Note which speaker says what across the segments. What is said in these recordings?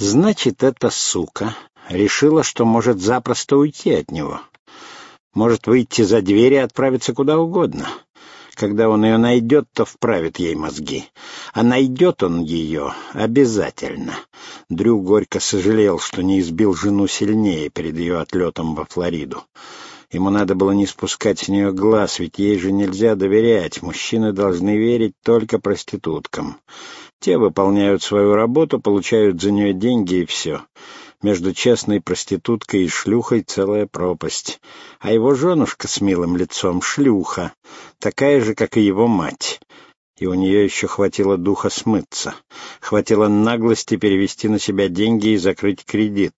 Speaker 1: Значит, эта сука решила, что может запросто уйти от него. Может выйти за дверь и отправиться куда угодно. Когда он ее найдет, то вправит ей мозги. А найдет он ее обязательно. Дрю горько сожалел, что не избил жену сильнее перед ее отлетом во Флориду. Ему надо было не спускать с нее глаз, ведь ей же нельзя доверять. Мужчины должны верить только проституткам. Те выполняют свою работу, получают за нее деньги и все. Между честной проституткой и шлюхой целая пропасть. А его женушка с милым лицом — шлюха, такая же, как и его мать. И у нее еще хватило духа смыться. Хватило наглости перевести на себя деньги и закрыть кредит.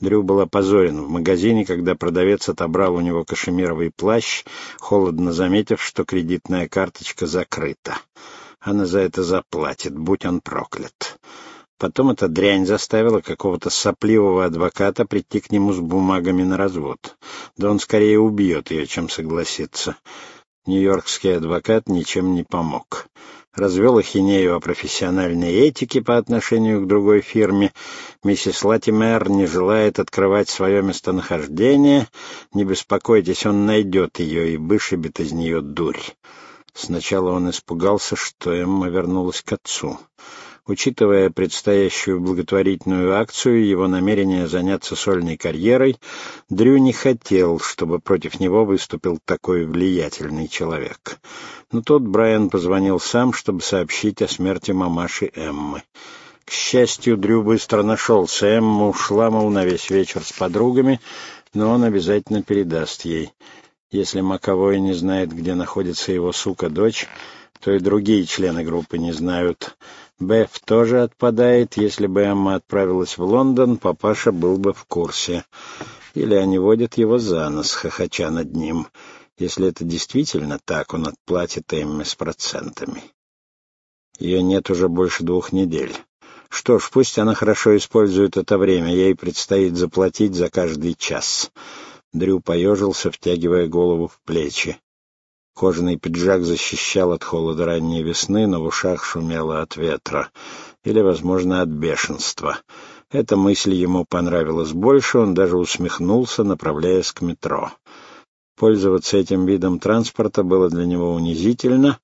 Speaker 1: Дрю был опозорен в магазине, когда продавец отобрал у него кашемировый плащ, холодно заметив, что кредитная карточка закрыта. Она за это заплатит, будь он проклят. Потом эта дрянь заставила какого-то сопливого адвоката прийти к нему с бумагами на развод. Да он скорее убьет ее, чем согласится. Нью-Йоркский адвокат ничем не помог. Развел ахинею о профессиональной этике по отношению к другой фирме. Миссис Латимер не желает открывать свое местонахождение. Не беспокойтесь, он найдет ее и вышибет из нее дурь. Сначала он испугался, что Эмма вернулась к отцу. Учитывая предстоящую благотворительную акцию, его намерение заняться сольной карьерой, Дрю не хотел, чтобы против него выступил такой влиятельный человек. Но тут Брайан позвонил сам, чтобы сообщить о смерти мамаши Эммы. К счастью, Дрю быстро нашелся. Эмма ушла, мол, на весь вечер с подругами, но он обязательно передаст ей. Если Маковой не знает, где находится его сука-дочь, то и другие члены группы не знают. Беф тоже отпадает. Если бы Эмма отправилась в Лондон, папаша был бы в курсе. Или они водят его за нос, хохоча над ним. Если это действительно так, он отплатит Эмме с процентами. Ее нет уже больше двух недель. Что ж, пусть она хорошо использует это время, ей предстоит заплатить за каждый час. Дрю поежился, втягивая голову в плечи. Кожаный пиджак защищал от холода ранней весны, но в ушах шумело от ветра. Или, возможно, от бешенства. Эта мысль ему понравилась больше, он даже усмехнулся, направляясь к метро. Пользоваться этим видом транспорта было для него унизительно,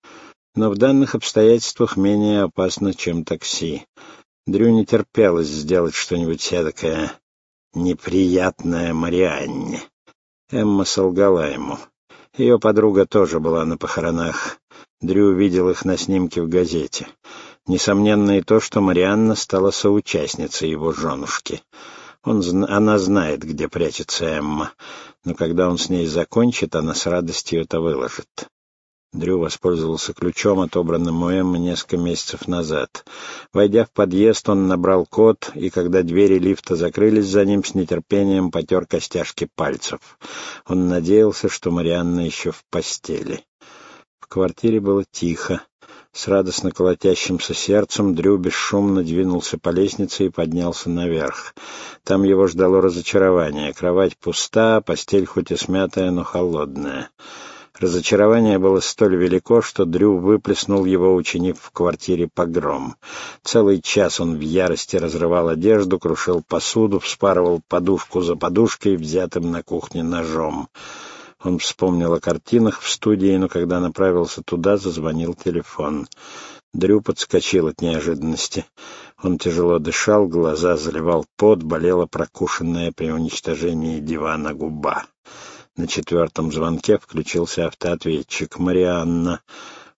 Speaker 1: но в данных обстоятельствах менее опасно, чем такси. Дрю не терпелось сделать что-нибудь эдакое неприятное Марианне. Эмма солгала ему. Ее подруга тоже была на похоронах. Дрю видел их на снимке в газете. Несомненно и то, что Марианна стала соучастницей его женушки. Он, она знает, где прячется Эмма, но когда он с ней закончит, она с радостью это выложит. Дрю воспользовался ключом, отобранным у Эммы несколько месяцев назад. Войдя в подъезд, он набрал код, и когда двери лифта закрылись за ним, с нетерпением потер костяшки пальцев. Он надеялся, что Марианна еще в постели. В квартире было тихо. С радостно колотящимся сердцем Дрю бесшумно двинулся по лестнице и поднялся наверх. Там его ждало разочарование. Кровать пуста, постель хоть и смятая, но холодная. Разочарование было столь велико, что Дрю выплеснул его, учинив в квартире погром. Целый час он в ярости разрывал одежду, крушил посуду, вспарывал подушку за подушкой, взятым на кухне ножом. Он вспомнил о картинах в студии, но когда направился туда, зазвонил телефон. Дрю подскочил от неожиданности. Он тяжело дышал, глаза заливал пот, болела прокушенная при уничтожении дивана губа. На четвертом звонке включился автоответчик. «Марианна».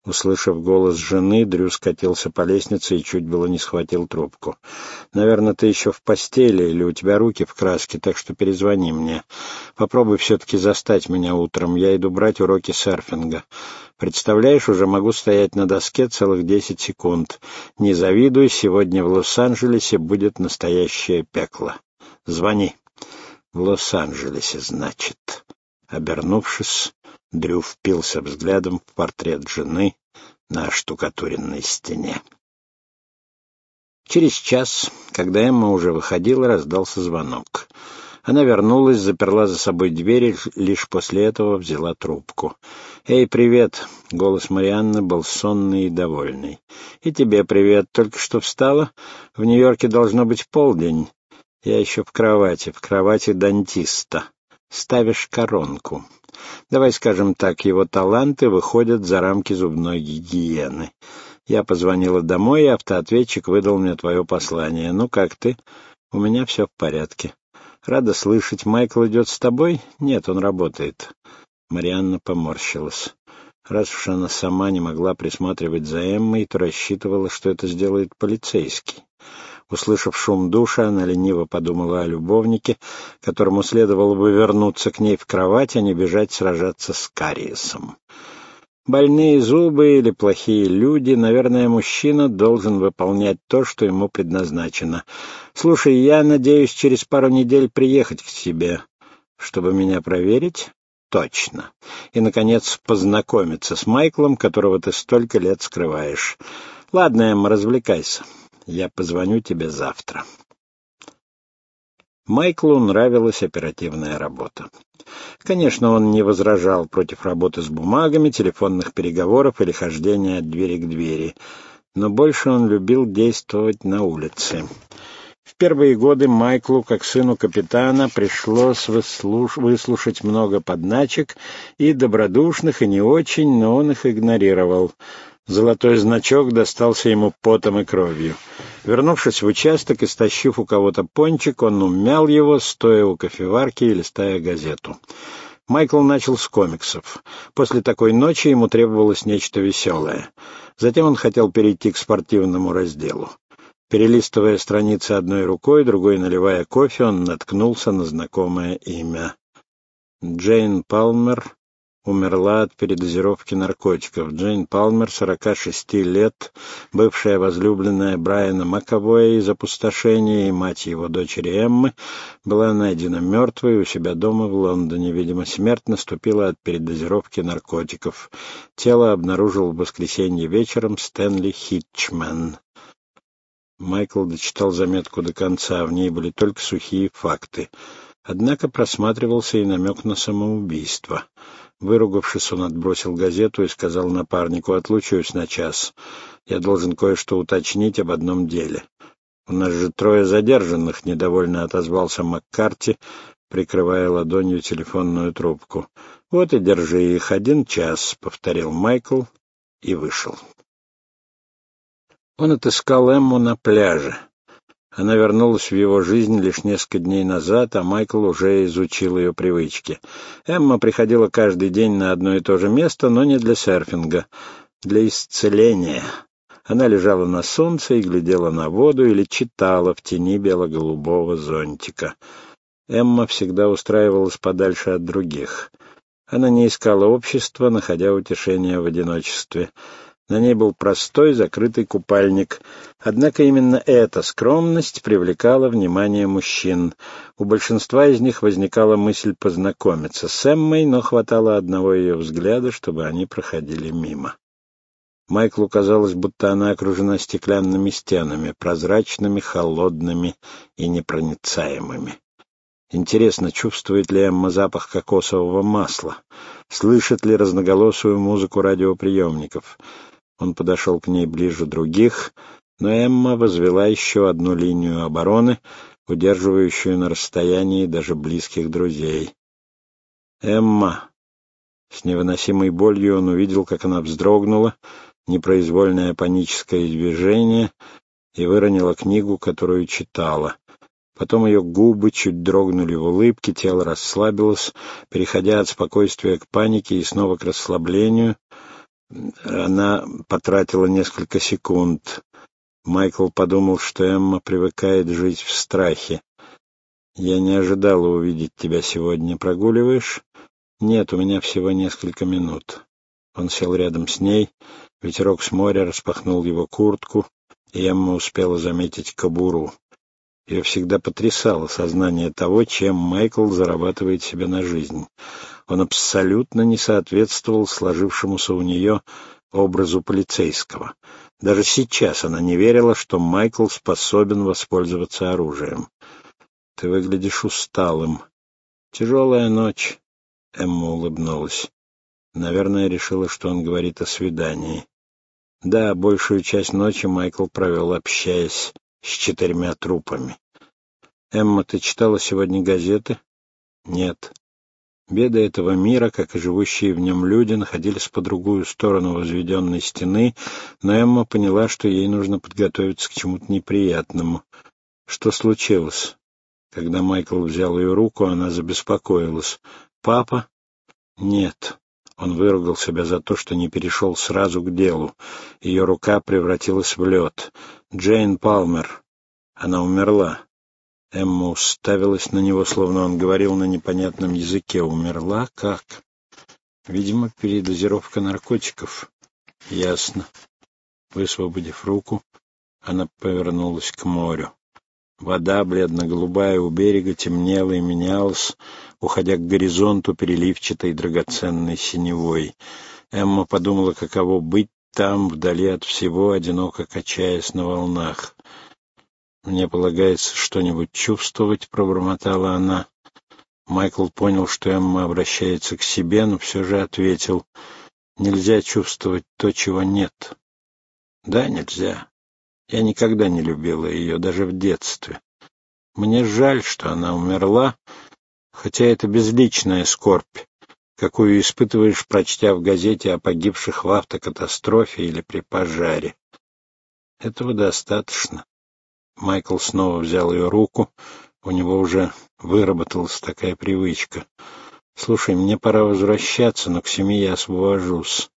Speaker 1: Услышав голос жены, Дрю скатился по лестнице и чуть было не схватил трубку. «Наверное, ты еще в постели или у тебя руки в краске, так что перезвони мне. Попробуй все-таки застать меня утром. Я иду брать уроки серфинга. Представляешь, уже могу стоять на доске целых десять секунд. Не завидуй, сегодня в Лос-Анджелесе будет настоящее пекло. Звони». «В Лос-Анджелесе, значит». Обернувшись, Дрю впился взглядом в портрет жены на штукатуренной стене. Через час, когда Эмма уже выходила, раздался звонок. Она вернулась, заперла за собой дверь и лишь после этого взяла трубку. «Эй, привет!» — голос Марианны был сонный и довольный. «И тебе привет. Только что встала? В Нью-Йорке должно быть полдень. Я еще в кровати, в кровати дантиста. Ставишь коронку. Давай скажем так, его таланты выходят за рамки зубной гигиены. Я позвонила домой, и автоответчик выдал мне твое послание. Ну, как ты? У меня все в порядке. Рада слышать. Майкл идет с тобой? Нет, он работает. Марианна поморщилась. Раз уж она сама не могла присматривать за Эммой, то рассчитывала, что это сделает полицейский. Услышав шум душа, она лениво подумала о любовнике, которому следовало бы вернуться к ней в кровать, а не бежать сражаться с Кариесом. Больные зубы или плохие люди, наверное, мужчина должен выполнять то, что ему предназначено. Слушай, я надеюсь через пару недель приехать к тебе, чтобы меня проверить. Точно. И, наконец, познакомиться с Майклом, которого ты столько лет скрываешь. Ладно, Эмма, развлекайся. Я позвоню тебе завтра. Майклу нравилась оперативная работа. Конечно, он не возражал против работы с бумагами, телефонных переговоров или хождения от двери к двери, но больше он любил действовать на улице. В первые годы Майклу, как сыну капитана, пришлось выслуш... выслушать много подначек и добродушных, и не очень, но он их игнорировал. Золотой значок достался ему потом и кровью. Вернувшись в участок и стащив у кого-то пончик, он умял его, стоя у кофеварки и листая газету. Майкл начал с комиксов. После такой ночи ему требовалось нечто веселое. Затем он хотел перейти к спортивному разделу. Перелистывая страницы одной рукой, другой наливая кофе, он наткнулся на знакомое имя. Джейн Палмер умерла от передозировки наркотиков. Джейн Палмер, 46 лет, бывшая возлюбленная Брайана Маковоя из опустошения и мать его дочери Эммы, была найдена мертвой у себя дома в Лондоне. Видимо, смерть наступила от передозировки наркотиков. Тело обнаружил в воскресенье вечером Стэнли Хитчман. Майкл дочитал заметку до конца, в ней были только сухие факты. Однако просматривался и намек на самоубийство. Выругавшись, он отбросил газету и сказал напарнику, «Отлучусь на час. Я должен кое-что уточнить об одном деле». «У нас же трое задержанных», — недовольно отозвался Маккарти, прикрывая ладонью телефонную трубку. «Вот и держи их один час», — повторил Майкл и вышел. Он отыскал Эмму на пляже. Она вернулась в его жизнь лишь несколько дней назад, а Майкл уже изучил ее привычки. Эмма приходила каждый день на одно и то же место, но не для серфинга, для исцеления. Она лежала на солнце и глядела на воду или читала в тени бело-голубого зонтика. Эмма всегда устраивалась подальше от других. Она не искала общества, находя утешение в одиночестве. На ней был простой закрытый купальник. Однако именно эта скромность привлекала внимание мужчин. У большинства из них возникала мысль познакомиться с Эммой, но хватало одного ее взгляда, чтобы они проходили мимо. Майклу казалось, будто она окружена стеклянными стенами, прозрачными, холодными и непроницаемыми. Интересно, чувствует ли Эмма запах кокосового масла? Слышит ли разноголосую музыку радиоприемников? Он подошел к ней ближе других, но Эмма возвела еще одну линию обороны, удерживающую на расстоянии даже близких друзей. «Эмма!» С невыносимой болью он увидел, как она вздрогнула, непроизвольное паническое движение, и выронила книгу, которую читала. Потом ее губы чуть дрогнули в улыбке, тело расслабилось, переходя от спокойствия к панике и снова к расслаблению — она потратила несколько секунд. Майкл подумал, что Эмма привыкает жить в страхе. «Я не ожидала увидеть тебя сегодня. Прогуливаешь?» «Нет, у меня всего несколько минут». Он сел рядом с ней. Ветерок с моря распахнул его куртку, и Эмма успела заметить кобуру. Ее всегда потрясало сознание того, чем Майкл зарабатывает себе на жизнь он абсолютно не соответствовал сложившемуся у нее образу полицейского. Даже сейчас она не верила, что Майкл способен воспользоваться оружием. «Ты выглядишь усталым. Тяжелая ночь», — Эмма улыбнулась. Наверное, решила, что он говорит о свидании. Да, большую часть ночи Майкл провел, общаясь с четырьмя трупами. «Эмма, ты читала сегодня газеты?» «Нет». Беды этого мира, как и живущие в нем люди, находились по другую сторону возведенной стены, но Эмма поняла, что ей нужно подготовиться к чему-то неприятному. Что случилось? Когда Майкл взял ее руку, она забеспокоилась. «Папа?» «Нет». Он выругал себя за то, что не перешел сразу к делу. Ее рука превратилась в лед. «Джейн Палмер. Она умерла». Эмма уставилась на него, словно он говорил на непонятном языке. «Умерла? Как?» «Видимо, передозировка наркотиков». «Ясно». Высвободив руку, она повернулась к морю. Вода, бледно-голубая, у берега темнела и менялась, уходя к горизонту переливчатой драгоценной синевой. Эмма подумала, каково быть там, вдали от всего, одиноко качаясь на волнах. «Мне полагается что-нибудь чувствовать», — пробормотала она. Майкл понял, что Эмма обращается к себе, но все же ответил, «Нельзя чувствовать то, чего нет». «Да, нельзя. Я никогда не любила ее, даже в детстве. Мне жаль, что она умерла, хотя это безличная скорбь, какую испытываешь, прочтя в газете о погибших в автокатастрофе или при пожаре. Этого достаточно. Майкл снова взял ее руку. У него уже выработалась такая привычка. «Слушай, мне пора возвращаться, но к семье я освобожусь.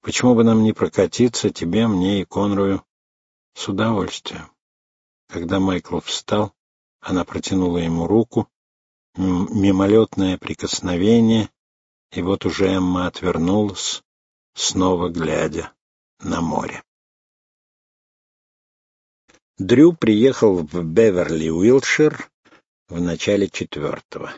Speaker 1: Почему бы нам не прокатиться, тебе, мне и Конрою?» «С удовольствием». Когда Майкл встал, она протянула ему руку, мимолетное прикосновение, и вот уже Эмма отвернулась, снова глядя на море. Дрю приехал в Беверли-Уилшир в начале четвертого.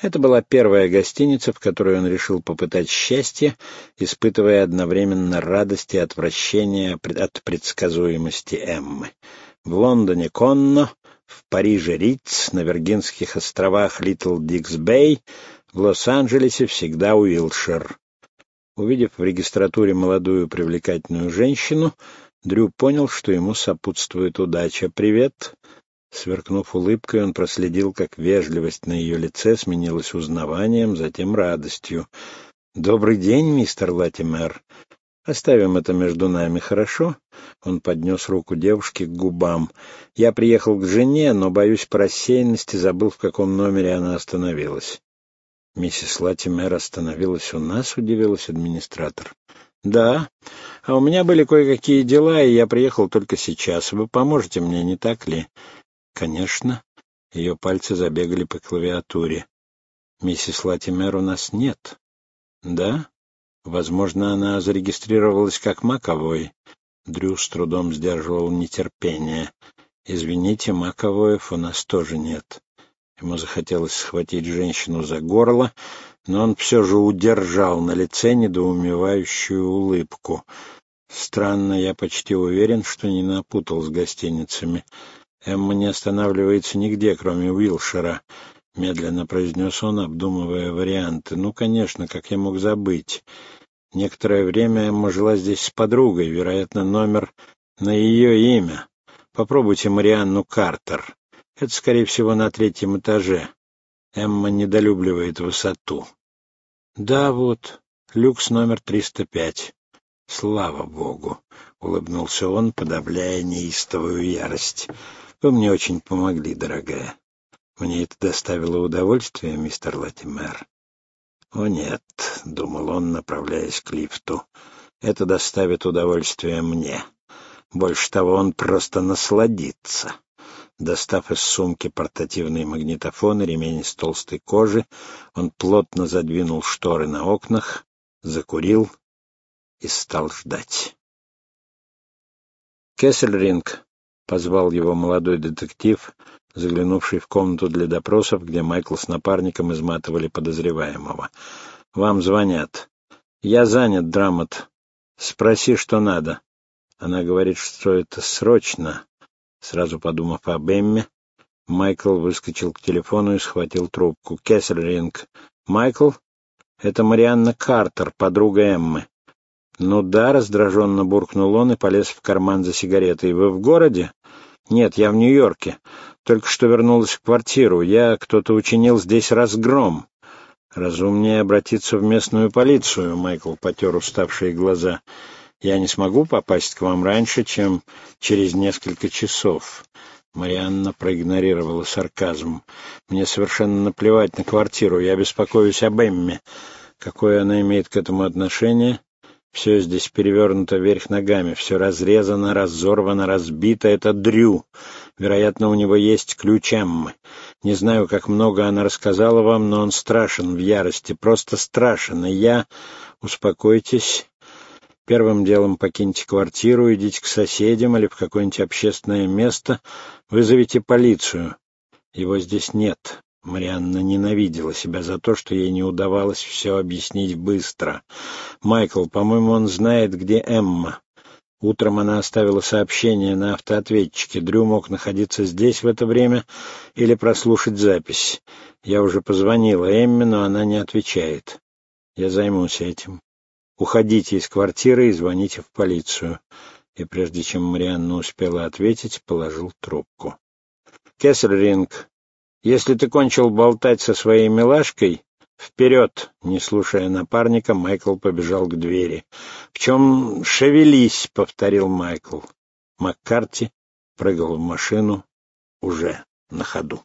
Speaker 1: Это была первая гостиница, в которой он решил попытать счастье, испытывая одновременно радость и отвращение от предсказуемости Эммы. В Лондоне Конно, в Париже Риц, на Виргинских островах Литл Дикс-Бэй, в Лос-Анджелесе всегда Уилшир. Увидев в регистратуре молодую привлекательную женщину, Дрю понял, что ему сопутствует удача. «Привет!» Сверкнув улыбкой, он проследил, как вежливость на ее лице сменилась узнаванием, затем радостью. «Добрый день, мистер Латимер. Оставим это между нами, хорошо?» Он поднес руку девушки к губам. «Я приехал к жене, но, боюсь, по рассеянности забыл, в каком номере она остановилась». «Миссис Латимер остановилась у нас?» — удивилась администратор. «Да, а у меня были кое-какие дела, и я приехал только сейчас. Вы поможете мне, не так ли?» «Конечно». Ее пальцы забегали по клавиатуре. «Миссис Латимер у нас нет». «Да? Возможно, она зарегистрировалась как Маковой». Дрю с трудом сдерживал нетерпение. «Извините, Маковоев у нас тоже нет». Ему захотелось схватить женщину за горло, но он все же удержал на лице недоумевающую улыбку. Странно, я почти уверен, что не напутал с гостиницами. Эмма не останавливается нигде, кроме Уилшера, — медленно произнес он, обдумывая варианты. Ну, конечно, как я мог забыть. Некоторое время Эмма жила здесь с подругой, вероятно, номер на ее имя. Попробуйте Марианну Картер. Это, скорее всего, на третьем этаже. Эмма недолюбливает высоту. Да, вот, люкс номер 305. Слава богу, улыбнулся он, подавляя неистовую ярость. Вы мне очень помогли, дорогая. Мне это доставило удовольствие, мистер Латимер. О нет, думал он, направляясь к лифту. Это доставит удовольствие мне. Больше того, он просто насладится. Достав из сумки портативный магнитофон и ремень из толстой кожи, он плотно задвинул шторы на окнах, закурил и стал ждать. «Кессельринг», — позвал его молодой детектив, заглянувший в комнату для допросов, где Майкл с напарником изматывали подозреваемого. «Вам звонят. Я занят, Драмат. Спроси, что надо». Она говорит, что это срочно, Сразу подумав об Эмме, Майкл выскочил к телефону и схватил трубку. «Кессельринг. Майкл? Это Марианна Картер, подруга Эммы. «Ну да», — раздраженно буркнул он и полез в карман за сигаретой. «Вы в городе?» «Нет, я в Нью-Йорке. Только что вернулась в квартиру. Я... Кто-то учинил здесь разгром». «Разумнее обратиться в местную полицию», — Майкл потер уставшие глаза. «Я не смогу попасть к вам раньше, чем через несколько часов». Марианна проигнорировала сарказм. «Мне совершенно наплевать на квартиру. Я беспокоюсь об Эмме. Какое она имеет к этому отношение?» Все здесь перевернуто вверх ногами, все разрезано, разорвано, разбито. Это Дрю. Вероятно, у него есть ключ Эммы. Не знаю, как много она рассказала вам, но он страшен в ярости, просто страшен. И я... Успокойтесь. Первым делом покиньте квартиру, идите к соседям или в какое-нибудь общественное место, вызовите полицию. Его здесь нет. Марианна ненавидела себя за то, что ей не удавалось все объяснить быстро. «Майкл, по-моему, он знает, где Эмма. Утром она оставила сообщение на автоответчике. Дрю мог находиться здесь в это время или прослушать запись. Я уже позвонила Эмме, но она не отвечает. Я займусь этим. Уходите из квартиры и звоните в полицию. И прежде чем Марианна успела ответить, положил трубку. Кессельринг, если ты кончил болтать со своей милашкой, вперед!» Не слушая напарника, Майкл побежал к двери. «В чем шевелись?» — повторил Майкл. Маккарти прыгал в машину уже на ходу.